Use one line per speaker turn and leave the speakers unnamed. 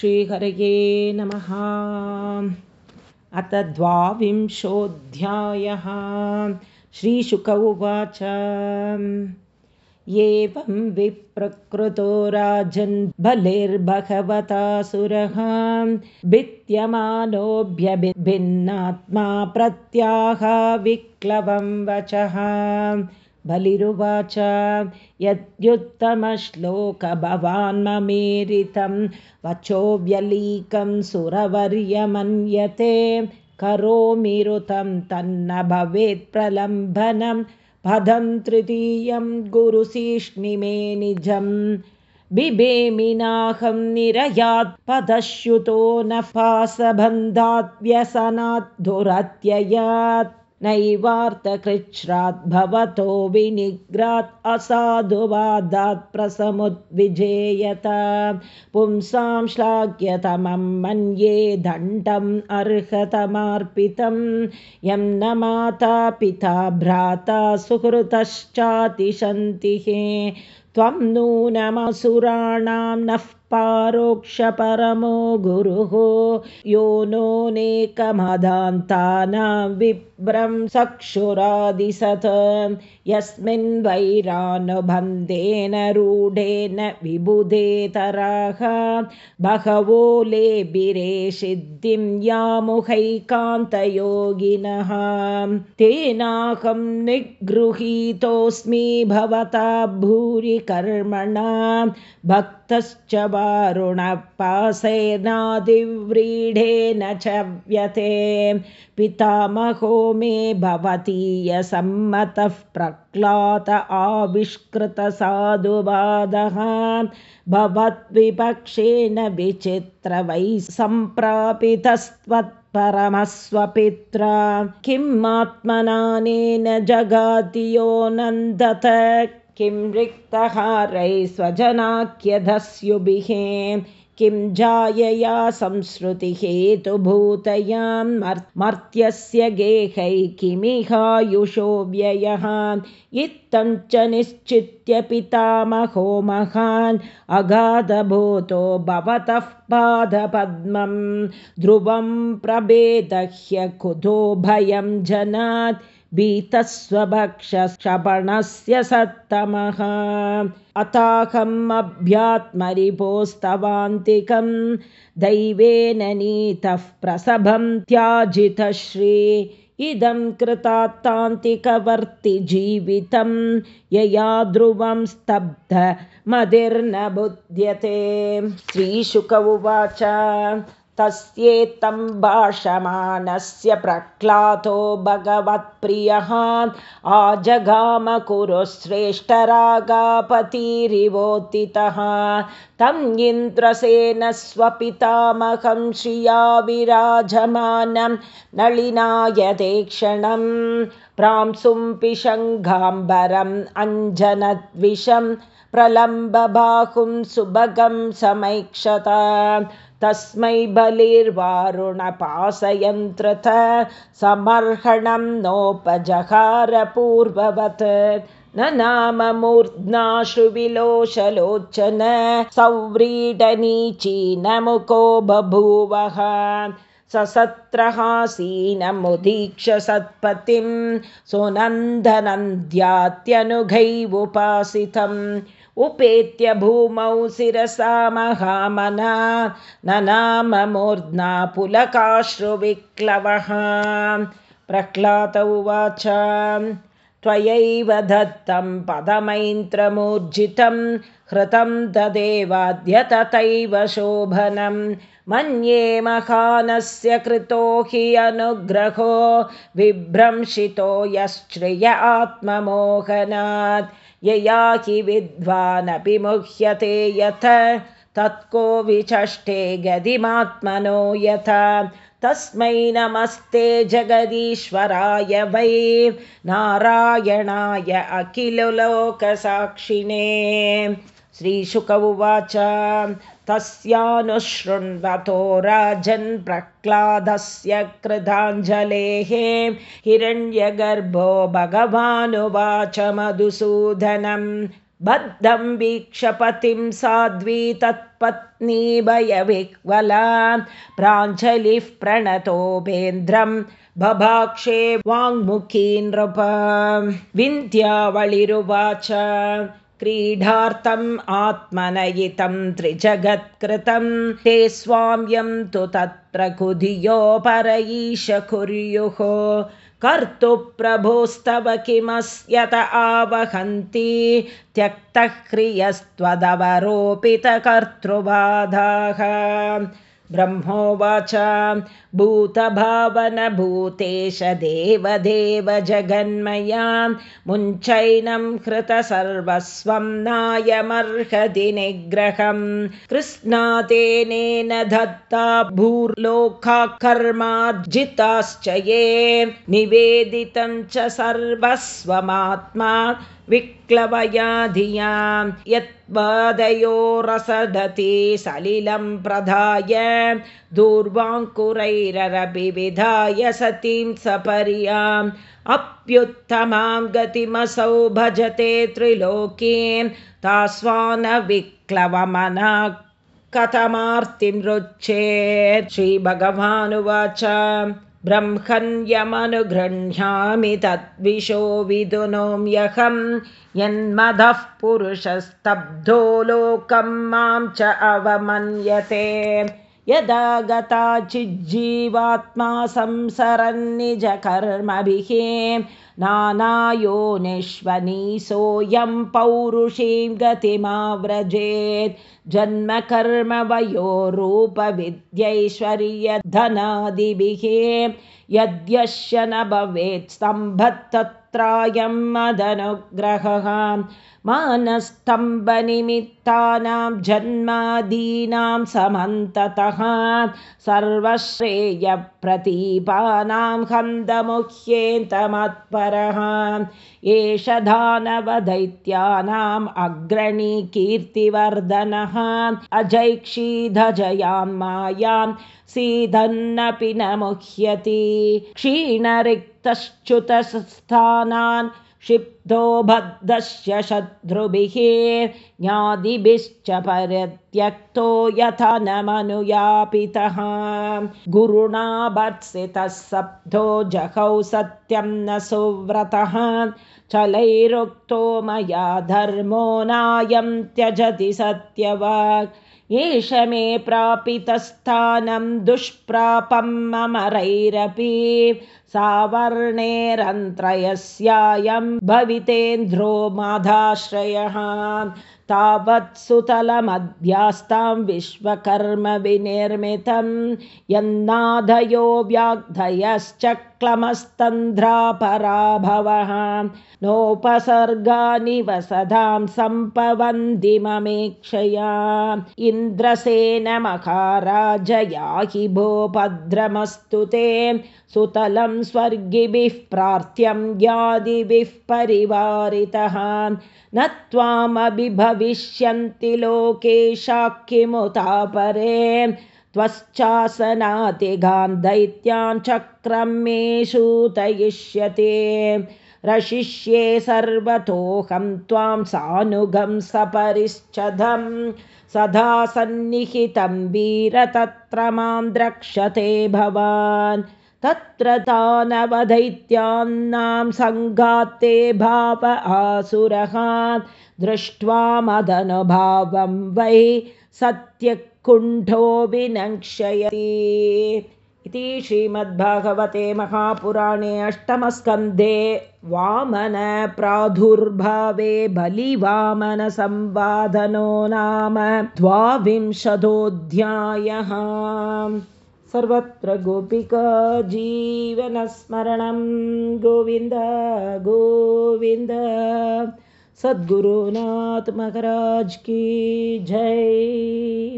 श्रीहरये नमः। अथ द्वाविंशोऽध्यायः। श्रीशुक उवाच। एवं विप्रकृतो राजन् बलिर्भगवतासुरः भित्यमानोऽभ्यभिन्नात्मा प्रत्याह विक्लवं वचः बलिरुवाच। यद्युत्तमश्लोकभवान्ममेरितं वचोव्यलीकं सुरवर्यमन्यते। करोमिरुतं तन्न भवेत् प्रलम्बनं। पदं तृतीयं गुरुसीष्णिमे निजं। बिभेमिनाहं निरयात् पदश्युतो न फासबन्धात् व्यसनात् दुरत्ययात् नैवार्तकृच्छ्रात् भवतो विनिग्रात् असाधुवादात् प्रसमुद्विजेयत। पुंसां श्लाघ्यतमं मन्ये दण्डम् अर्हतमर्पितं यं न माता पिता भ्राता सुहृतश्चातिशन्तिः। त्वं नूनमसुराणां नः पारोक्षपरमो गुरुः यो नोनेकमदान्तानां विभ्रं सक्षुरादिसत् यस्मिन् वैरानुबन्धेन रूढेन विबुधेतराः। बहवो लेबिरे सिद्धिं यामुहैकान्तयोगिनः। तेनाहं निगृहीतोऽस्मि भवता भूरि कर्मणा भक्तश्च वारुणपासेनादिव्रीढेन च व्यते पितामहो मे भवतीयसम्मतः प्रक्लात आविष्कृतसाधुवादः। भवद्विपक्षेण विचित्रवै सम्प्रापितस्त्वत्परमस्वपित्रा। किम् आत्मनानेन जगातियो नन्दत किं रिक्तहारै स्वजनाख्यधस्युभिः किं जायया संश्रुतिहेतुभूतयां मर्त्यस्य गेहै किमिहायुषो व्ययः। इत्थं च निश्चित्य पितामहो महान् अगाधभूतो भवतः पादपद्मं ध्रुवं प्रभेदह्य कुतो भयं जनात् भीतस्वभक्षक्षपणस्य सत्तमः। अथाहम् अभ्यात्मरिपोस्तवान्तिकं दैवेन नीतः प्रसभं त्याजितश्री। इदं कृतात्तान्तिकवर्तिजीवितं यया ध्रुवं स्तब्ध मदिर्न बुध्यते। श्रीशुक उवाच तस्येत्तं भाषमाणस्य प्रह्लादो भगवत्प्रियः आजगामकुरुश्रेष्ठरागापतिरिवोत्थितः तम् इन्द्रसेन स्वपितामहं श्रिया विराजमानं नलिनायदेक्षणं प्रांसुं पिशङ्गाम्बरम् अञ्जनद्विषं प्रलम्बबाहुं सुभगं समैक्षत तस्मै बलिर्वारुणपासयन्त्रथ समर्हणं नोपजहारपूर्ववत्। न नाम मूर्ध्नाशुविलोचलोचन सौव्रीडनीची न मुको बभूवः ससत्रहासीनमुदीक्ष सत्पतिं सुनन्दनन्द्यात्यनुघैवुपासितम् उपेत्य भूमौ शिरसा महामना न नाम मूर्ध्ना पुलकाश्रुविक्लवः प्रह्लाद उवाच त्वयैव दत्तं पदमैन्त्रमूर्जितं हृतं तदेवाद्य तथैव शोभनं। मन्ये महानस्य कृतो हि अनुग्रहो विभ्रंशितो यश्रिय आत्ममोहनात्। यया हि विद्वानपि मुह्यते यथ तत्को विचष्टे गदिमात्मनो यथा। तस्मै नमस्ते जगदीश्वराय वै नारायणाय अखिललोकसाक्षिणे। श्रीशुक उवाच। तस्यानुशृण्वतो राजन् प्रह्लादस्य कृताञ्जलेः। हिरण्यगर्भो भगवानुवाच मधुसूदनं बद्धं वीक्षपतिं साध्वी तत्पत्नी भयविह्वला प्राञ्जलिः प्रणतोपेन्द्रं बभाक्षे वाङ्मुखी नृप। विन्ध्यावळिरुवाच क्रीडार्थम् आत्मनयितं त्रिजगत्कृतं। ते स्वाम्यं तु तत्र कुधियो पर ईश कुर्युः कर्तुप्रभोस्तव किमस्यत आवहन्ति त्यक्तह्रियस्त्वदवरोपितकर्तृबाधाः ब्रह्मोवाच भूतभावनभूतेश देवदेव जगन्मया मुञ्चैनं हृतसर्वस्वं नायमर्हति निग्रहं। कृष्णातेनेन दत्ता भूर्लोका कर्मार्जिताश्च ये। निवेदितं च सर्वस्वमात्मा विक्लवया धियां यत्पादयो रसदति सलिलं प्रधाय दूर्वाङ्कुरैररभिविधाय सतीं सपर्याम् अप्युत्तमां गतिमसौ भजते त्रिलोकीं तास्वानविक्लवमना कथमार्तिं रुच्चेत् श्रीभगवानुवाच ब्रह्मण्यमनुगृह्णामि तद्विशो विदुनोम्यहं यन्मदः पुरुषस्तब्धो लोकं मां च अवमन्यते यदा गता चिज्जीवात्मा संसरन्निजकर्मभिः नानायो निष्वनी सोऽयं पौरुषीं गतिमाव्रजेत्। जन्मकर्मवयोरूपविद्यैश्वर्यधनादिभिः यद्यश्य न भवेत् स्तम्भत्तत्रायं मदनुग्रहः मानस्तम्भनिमित्तानां जन्मादीनां समन्ततः सर्वश्रेयप्रतीपानां हन्दमुह्येन्तमत्परः एष दानवदैत्यानाम् अग्रणी कीर्तिवर्धनः। अजैक्षीधजयां मायां सीदन्नपि न मुह्यति। क्षीणरिक्तश्च्युतस्थानान् क्षिप्तो बद्धस्य शत्रुभिः ज्ञादिभिश्च परित्यक्तो यथा न मनुयापितः। गुरुणा भत्सितः सप्तो जहौ सत्यं न सुव्रतः। चलैरुक्तो मया धर्मो नायं त्यजति सत्यवाक् एष मे प्रापितस्थानं दुष्प्रापम् अमरैरपि सावर्णेरन्त्रयस्यायं भवितेन्द्रो माधाश्रयः तावत् सुतलमध्यास्तां विश्वकर्म विनिर्मितं यन्नादयो व्याघ्धयश्चक्लमस्तन्ध्रापराभवः नोपसर्गानि वसदां सम्पवन्ति ममेक्षया। इन्द्रसेनमकाराजयाहि भो भद्रमस्तु ते। सुतलं स्वर्गिभिः प्रार्थ्यं ज्ञादिभिः परिवारितः। न त्वामभिभविष्यन्ति लोकेशाक्यमुतापरे त्वश्चासनातिगान् दैत्यान् चक्रं मे सूतयिष्यते। रशिष्ये सर्वतोऽहं त्वां सानुगं सपरिच्छदं सदा सन्निहितं वीर तत्र मां द्रक्षते भवान् तत्र तानवदैत्यान्नां सङ्गात्ते भाव आसुरः दृष्ट्वा मदनुभावं वै सत्यकुण्ठो विनङ्क्षयति। इति श्रीमद्भागवते महापुराणे अष्टमस्कन्धे वामनप्रादुर्भावे बलिवामनसंवादनो नाम द्वाविंशतोऽध्यायः सर्वत्र गोपिका जीवनस्मरणं। गोविन्द गोविन्द। सद्गुरुनाथ महाराज की जय